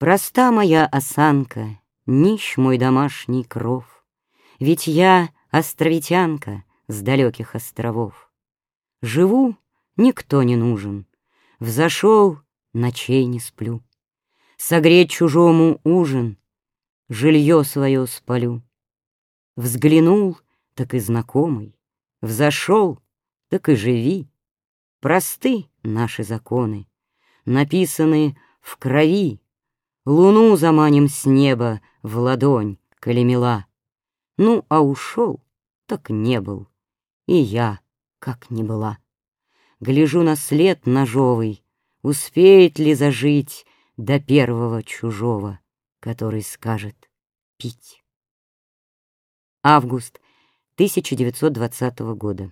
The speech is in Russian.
Проста моя осанка, нищ мой домашний кров, Ведь я островитянка с далеких островов. Живу, никто не нужен, взошел, ночей не сплю. Согреть чужому ужин, жилье свое спалю. Взглянул, так и знакомый, взошел, так и живи. Просты наши законы, написаны в крови, Луну заманим с неба в ладонь, колемела. Ну, а ушел, так не был, и я, как не была. Гляжу на след ножовый, успеет ли зажить до первого чужого, который скажет пить. Август 1920 года.